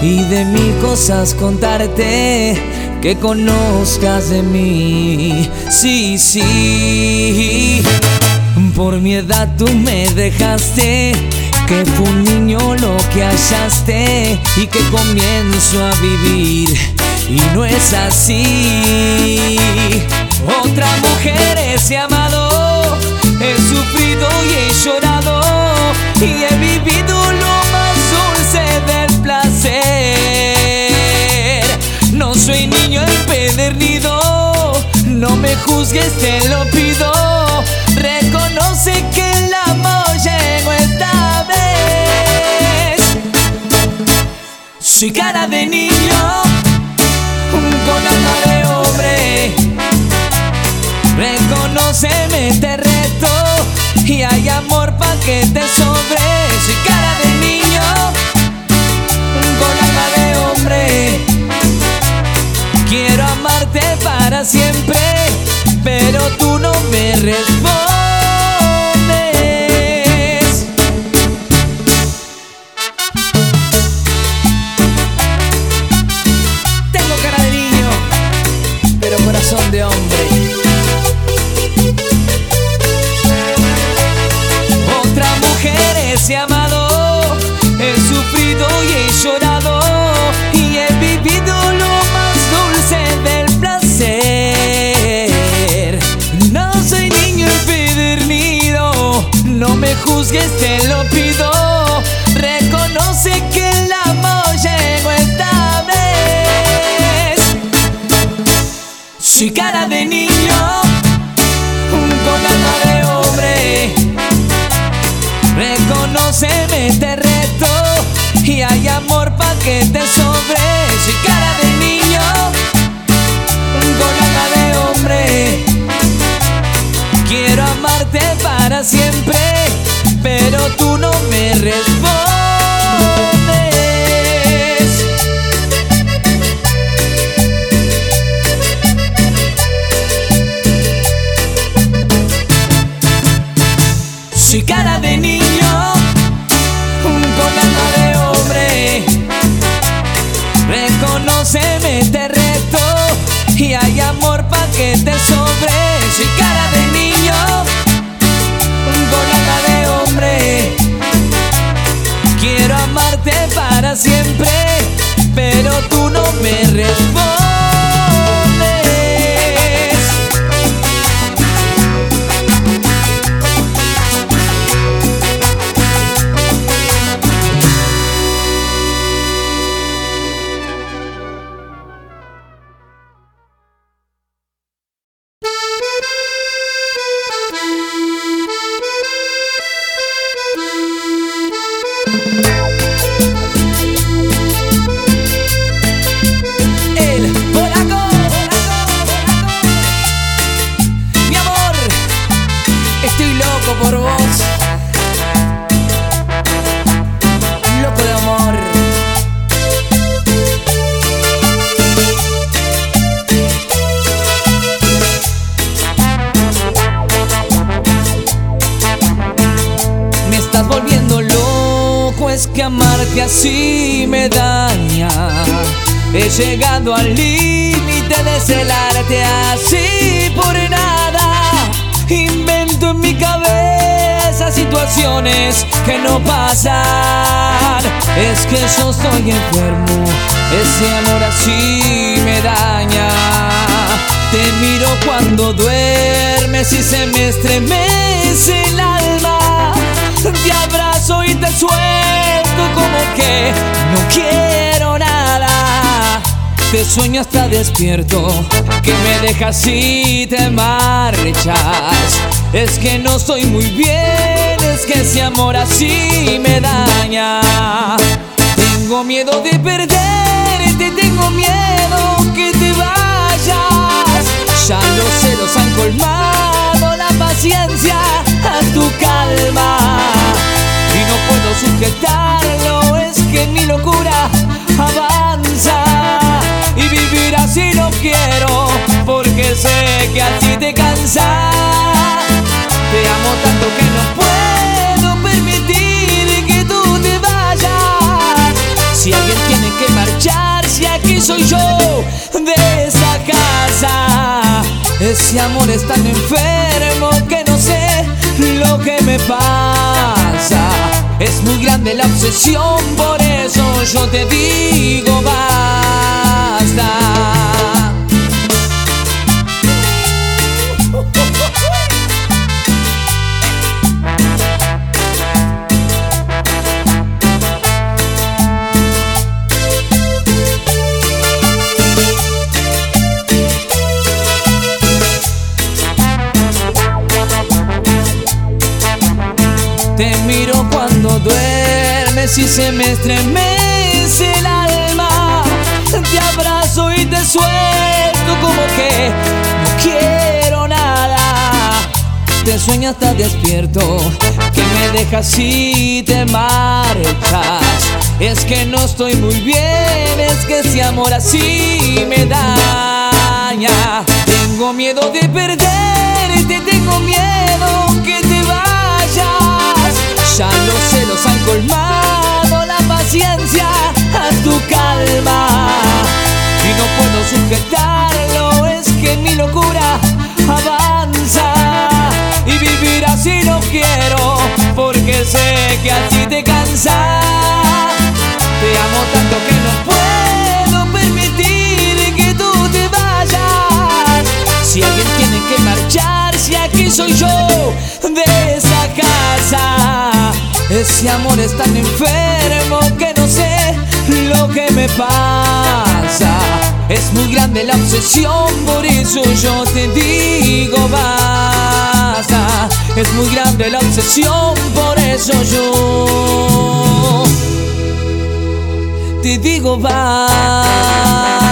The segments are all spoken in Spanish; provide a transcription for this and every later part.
y de mil cosas contarte que conozcas de mí. Sí, sí, por mi edad tú me dejaste. Que fue un niño lo que hallaste y que comienzo a vivir y no es así. Otra mujer he amado, he sufrido y he llorado y he vivido no me juzgues, te lo pido. Reconoce que el amor llegó esta vez. Soy cara de niño con alma de hombre. Reconoceme, te reto y hay amor pa' que te sobre. Siempre, pero tú no me respondes. Amor pa' que te sobre. Soy cara de niño con alma de hombre. Quiero amarte para siempre, pasan. Es que yo estoy enfermo, ese amor así me daña. Te miro cuando duermes y se me estremece el alma. Te abrazo y te suelto como que no quiero nada. Te sueño hasta despierto, que me dejas y te marchas. Es que no estoy muy bien, es que ese amor así me daña. Tengo miedo de perderte, tengo miedo que te vayas. Ya los celos han colmado la paciencia a tu calma. Y no puedo sujetarlo, es que mi locura avanza. Y vivir así no quiero, porque sé que así te cansa. Ese amor es tan enfermo que no sé lo que me pasa. Es muy grande la obsesión, por eso yo te digo basta. Si se me estremece el alma. Te abrazo y te suelto como que no quiero nada. Te sueño hasta despierto, que me dejas y te marchas. Es que no estoy muy bien, es que ese amor así me daña. Tengo miedo de perderte, tengo miedo que te vayas. Ya los celos han colmado paciencia, a tu calma. Y no puedo sujetarlo, es que mi locura avanza. Y vivir así no quiero, porque sé que así te cansa. Te amo tanto que no puedo permitir que tú te vayas. Si alguien tiene que marchar, si aquí soy yo. Ese amor es tan enfermo que no sé lo que me pasa. Es muy grande la obsesión, por eso yo te digo basta. Es muy grande la obsesión, por eso yo te digo basta.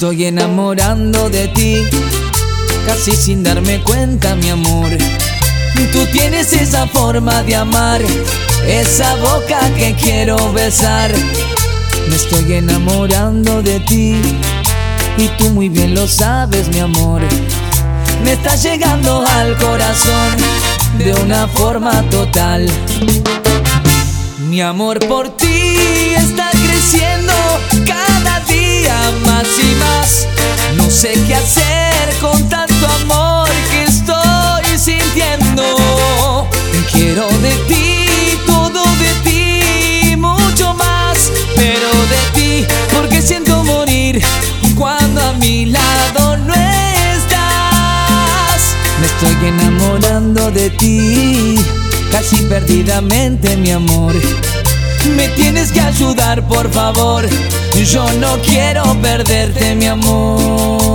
Estoy enamorando de ti, casi sin darme cuenta, mi amor. Tú tienes esa forma de amar, esa boca que quiero besar. Me estoy enamorando de ti y tú muy bien lo sabes, mi amor. Me estás llegando al corazón de una forma total. Mi amor por ti está creciendo cada día más y No sé qué hacer con tanto amor que estoy sintiendo. Quiero de ti, todo de ti, mucho más, pero de ti, porque siento morir cuando a mi lado no estás. Me estoy enamorando de ti, casi perdidamente, mi amor. Me tienes que ayudar, por favor. Yo no quiero perderte, mi amor.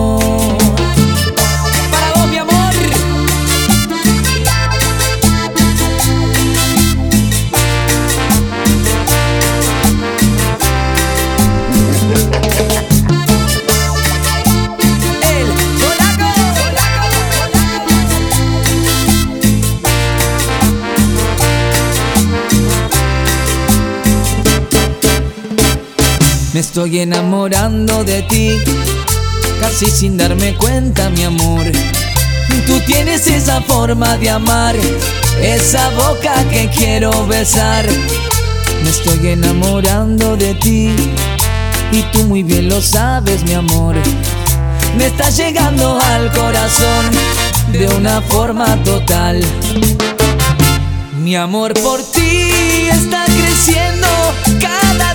Me estoy enamorando de ti, casi sin darme cuenta, mi amor. Tú tienes esa forma de amar, esa boca que quiero besar. Me estoy enamorando de ti y tú muy bien lo sabes, mi amor. Me estás llegando al corazón de una forma total. Mi amor por ti está creciendo cada día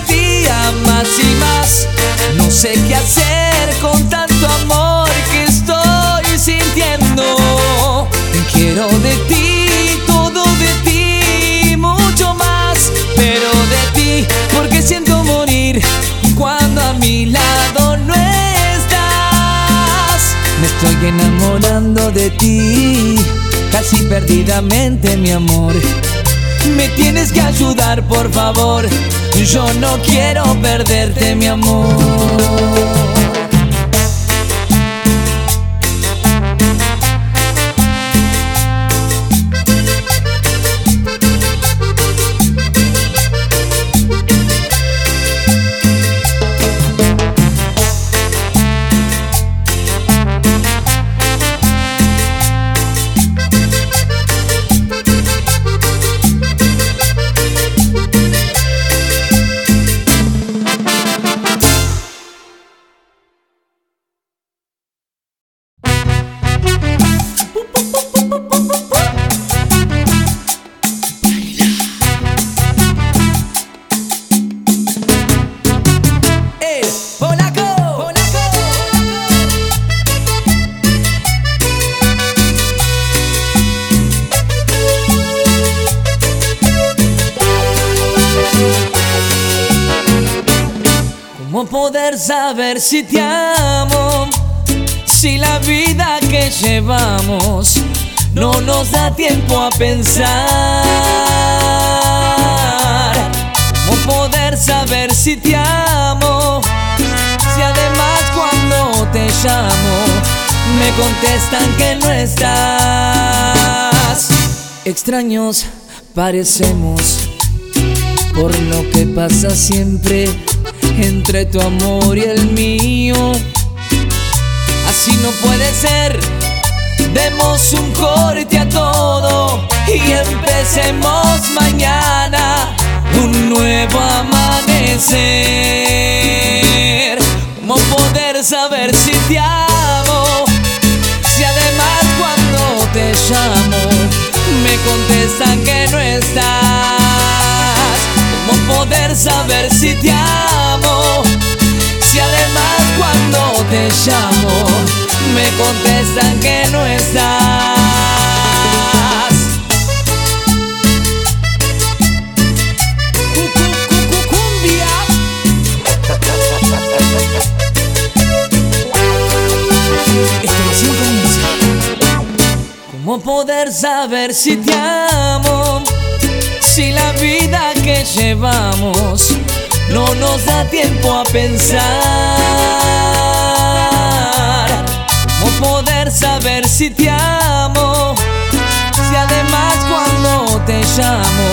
más y más. No sé qué hacer con tanto amor que estoy sintiendo. Quiero de ti, todo de ti, mucho más, pero de ti, porque siento morir cuando a mi lado no estás. Me estoy enamorando de ti, casi perdidamente mi amor. Me tienes que ayudar, por favor. Yo no quiero perderte, mi amor. Saber si te amo, si la vida que llevamos no nos da tiempo a pensar. ¿Cómo poder saber si te amo, si además cuando te llamo me contestan que no estás? Extraños parecemos por lo que pasa siempre entre tu amor y el mío. Así no puede ser. Demos un corte a todo y empecemos mañana un nuevo amanecer. ¿Cómo poder saber si te amo? Si además cuando te llamo me contestan que no estás. ¿Cómo poder saber si te amo? Si además cuando te llamo me contestan que no estás. Estación comienza. ¿Cómo poder saber si te amo? Si la vida que llevamos no nos da tiempo a pensar. ¿Cómo poder saber si te amo? Si además cuando te llamo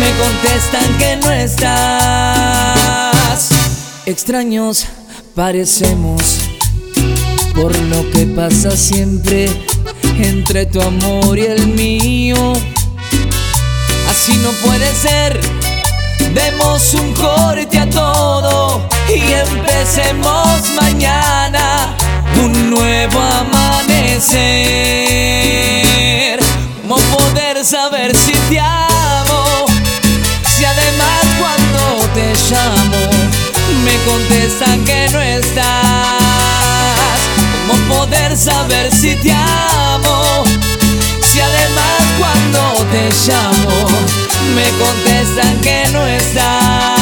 me contestan que no estás. Extraños parecemos por lo que pasa siempre entre tu amor y el mío. Así no puede ser. Demos un corte a todo y empecemos mañana un nuevo amanecer. ¿Cómo poder saber si te amo? Si además cuando te llamo me contestan que no estás. ¿Cómo poder saber si te amo? Si además cuando te llamo me contestan que no estás.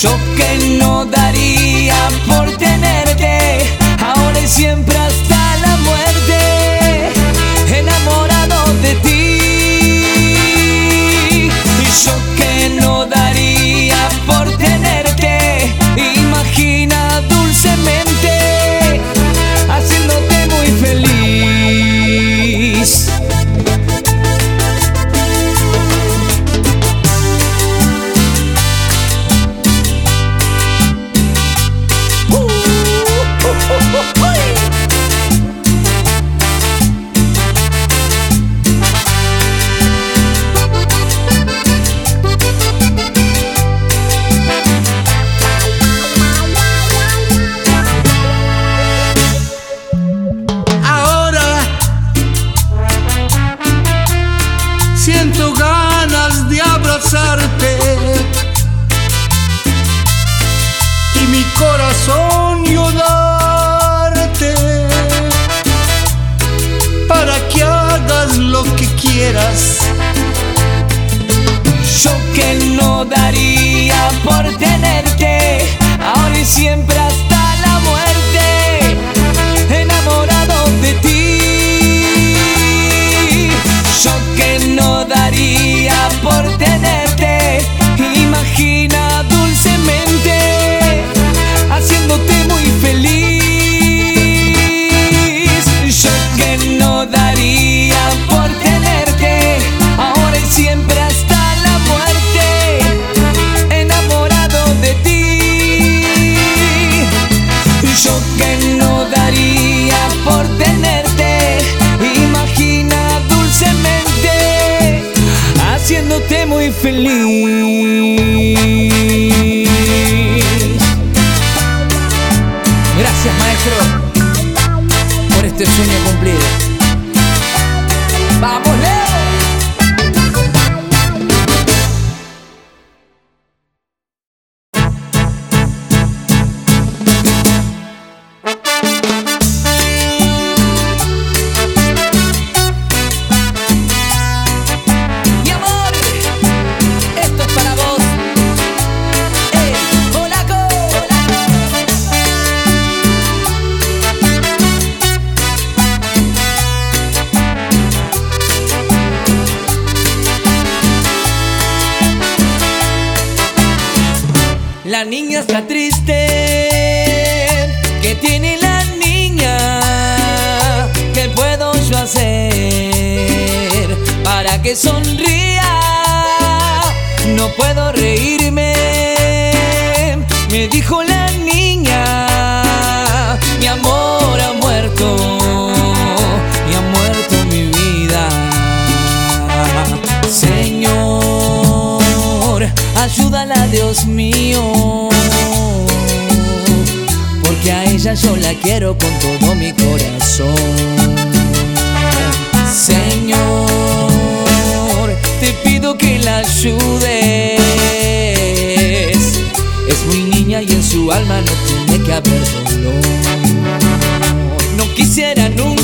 Yo que no daría por tenerte, ahora y siempre hasta la muerte, enamorado de ti. Quieras. Yo que no daría por tenerte, ahora y siempre hasta feliz. Gracias maestro por este sueño cumplido. Yo la quiero con todo mi corazón. Señor, te pido que la ayudes. Es muy niña y en su alma no tiene que haber dolor. No quisiera nunca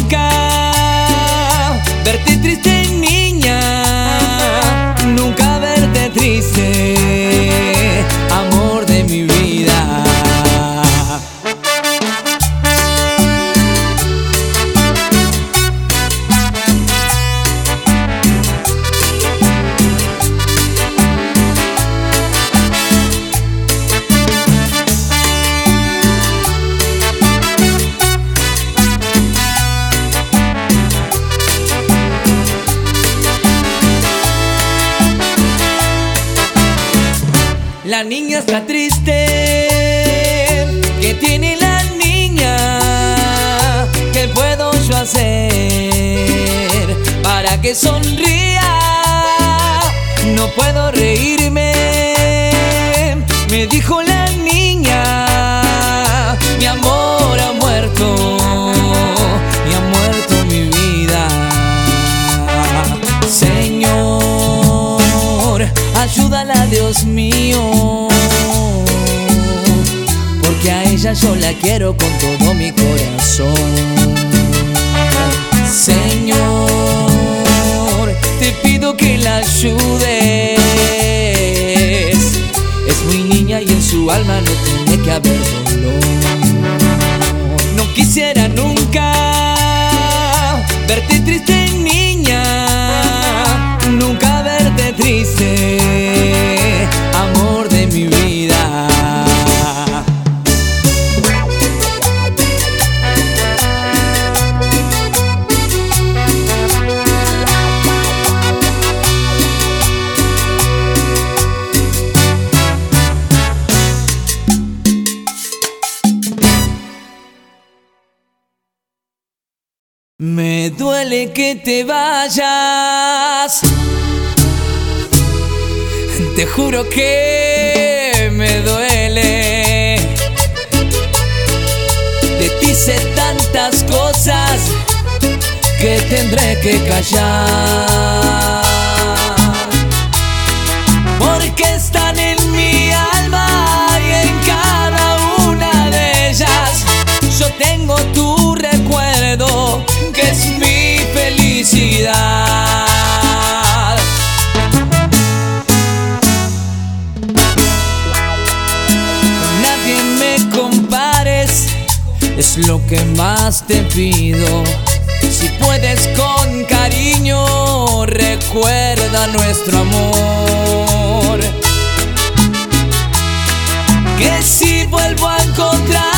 sonría? No puedo reírme. Me dijo la niña. Mi amor ha muerto. Y ha muerto mi vida. Señor, ayúdala, Dios mío. Porque a ella yo la quiero con todo mi corazón. Señor, que la ayudes. Es muy niña y en su alma no tiene que haber Me duele que te vayas. Te juro que me duele. De ti sé tantas cosas que tendré que callar. Porque están en mi alma y en cada una de ellas. Yo tengo tu recuerdo, es mi felicidad. Con nadie me compares, es lo que más te pido. Si puedes con cariño, recuerda nuestro amor. Que si vuelvo a encontrarte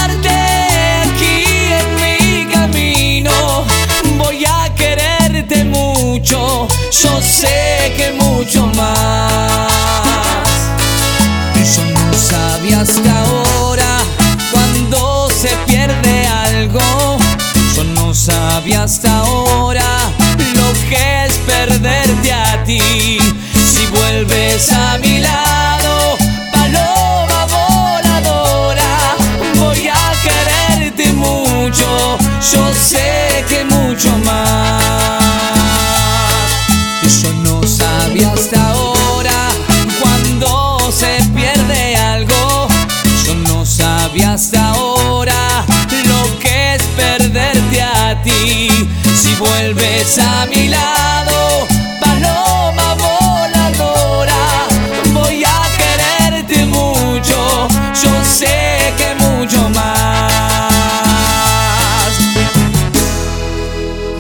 Vuelves a mi lado, paloma voladora, voy a quererte mucho. Yo sé que mucho más.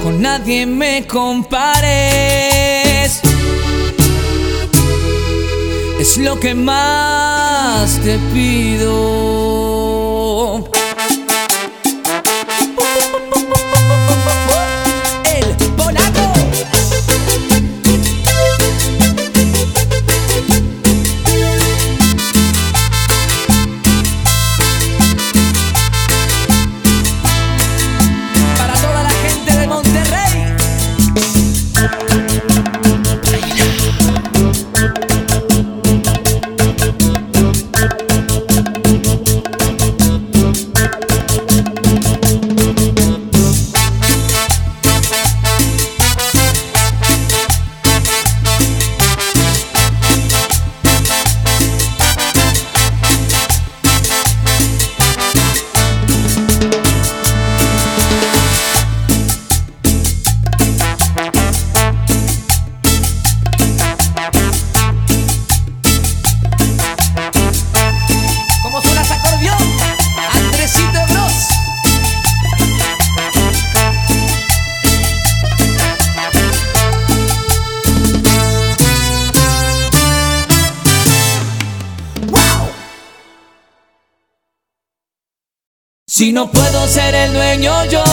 Con nadie me compares. Es lo que más te pido. Si no puedo ser el dueño yo,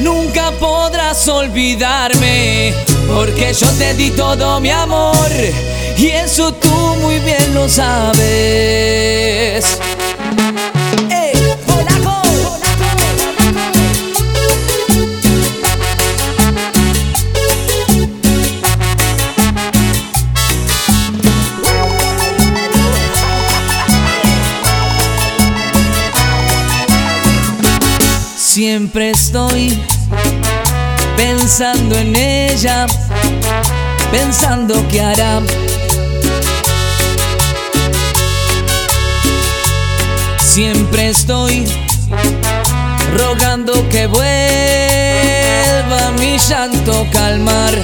nunca podrás olvidarme, porque yo te di todo mi amor y eso tú muy bien lo sabes. Siempre estoy pensando en ella, pensando qué hará. Siempre estoy rogando que vuelva mi llanto calmar.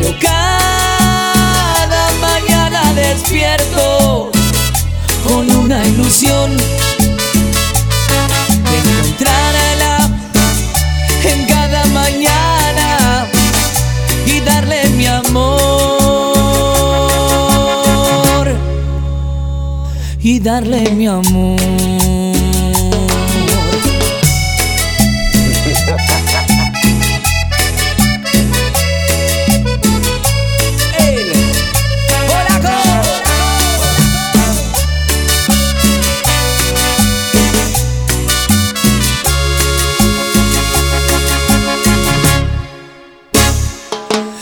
Pero cada mañana despierto con una ilusión darle mi amor.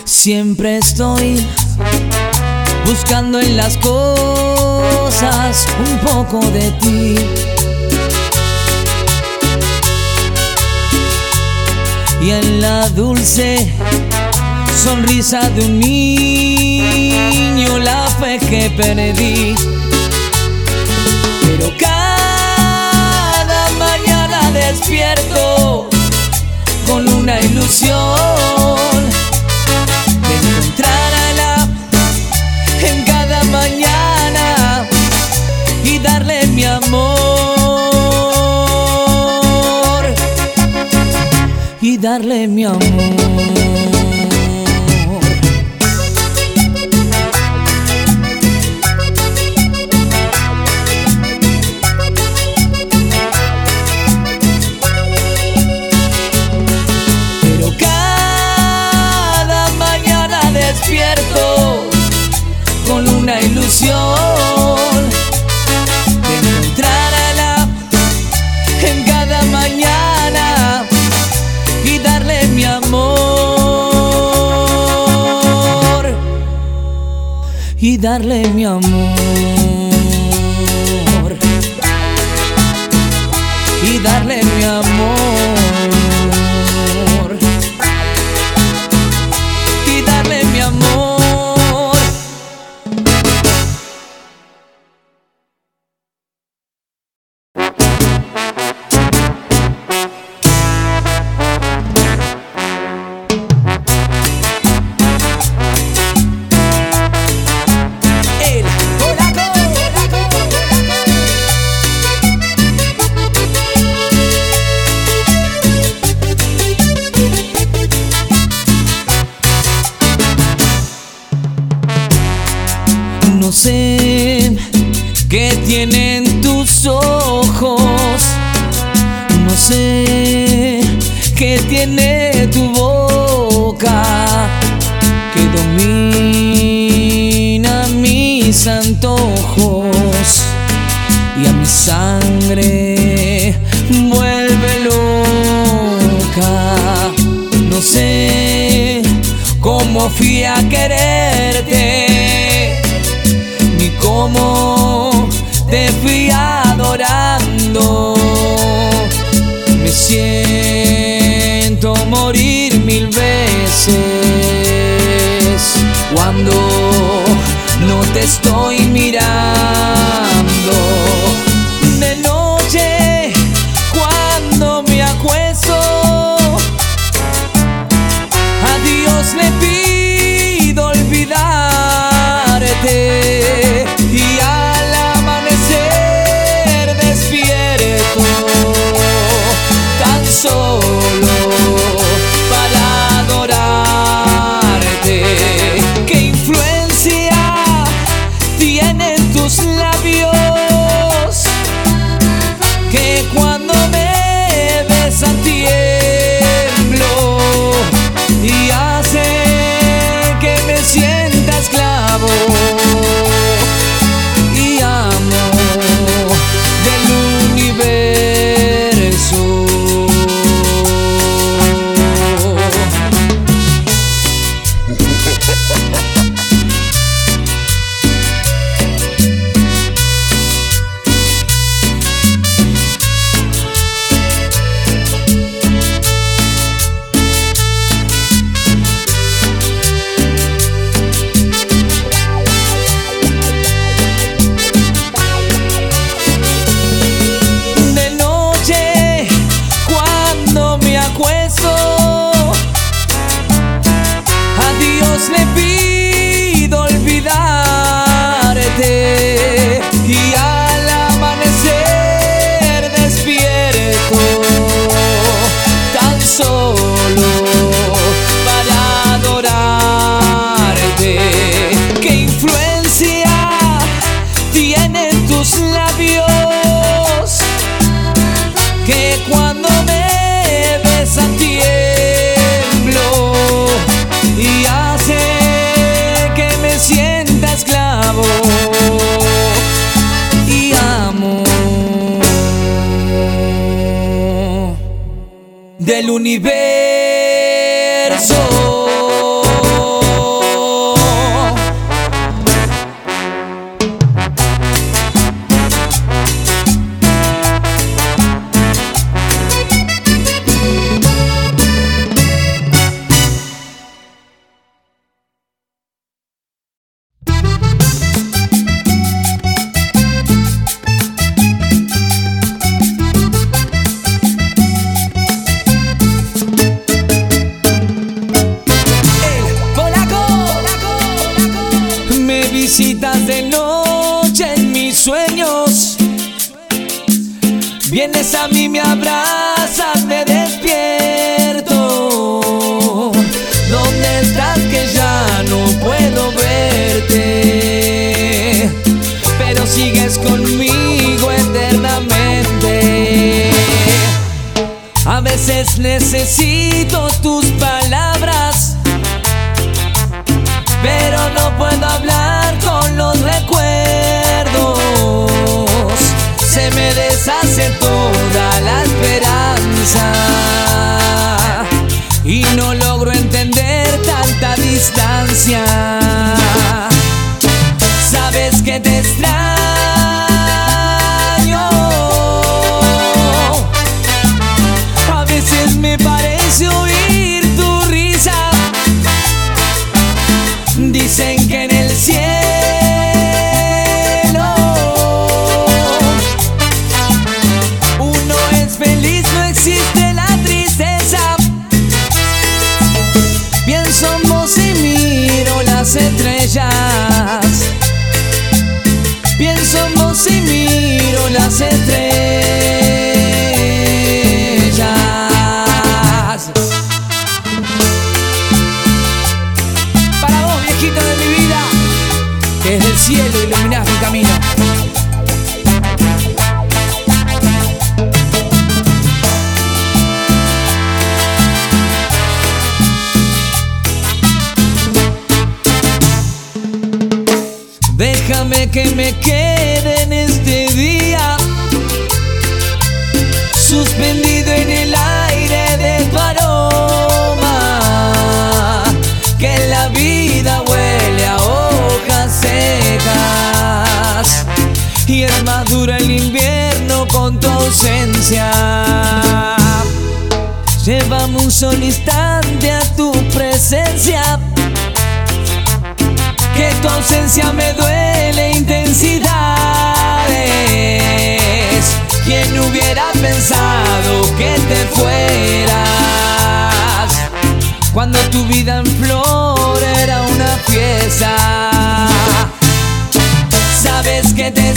Siempre estoy buscando en las cosas un poco de ti. Y en la dulce sonrisa de un niño la fe que perdí. darle mi amor. darle del universo. Conmigo eternamente. A veces necesito tus palabras, pero no puedo hablar con los recuerdos. Se me deshace toda la esperanza y no logro entender tanta distancia. Cielo iluminás mi camino. Déjame que me quede ausencia llévame un instante a tu presencia que tu ausencia me duele intensidades. ¿Quién hubiera pensado que te fueras? Cuando tu vida en flor era una fiesta. Sabes que te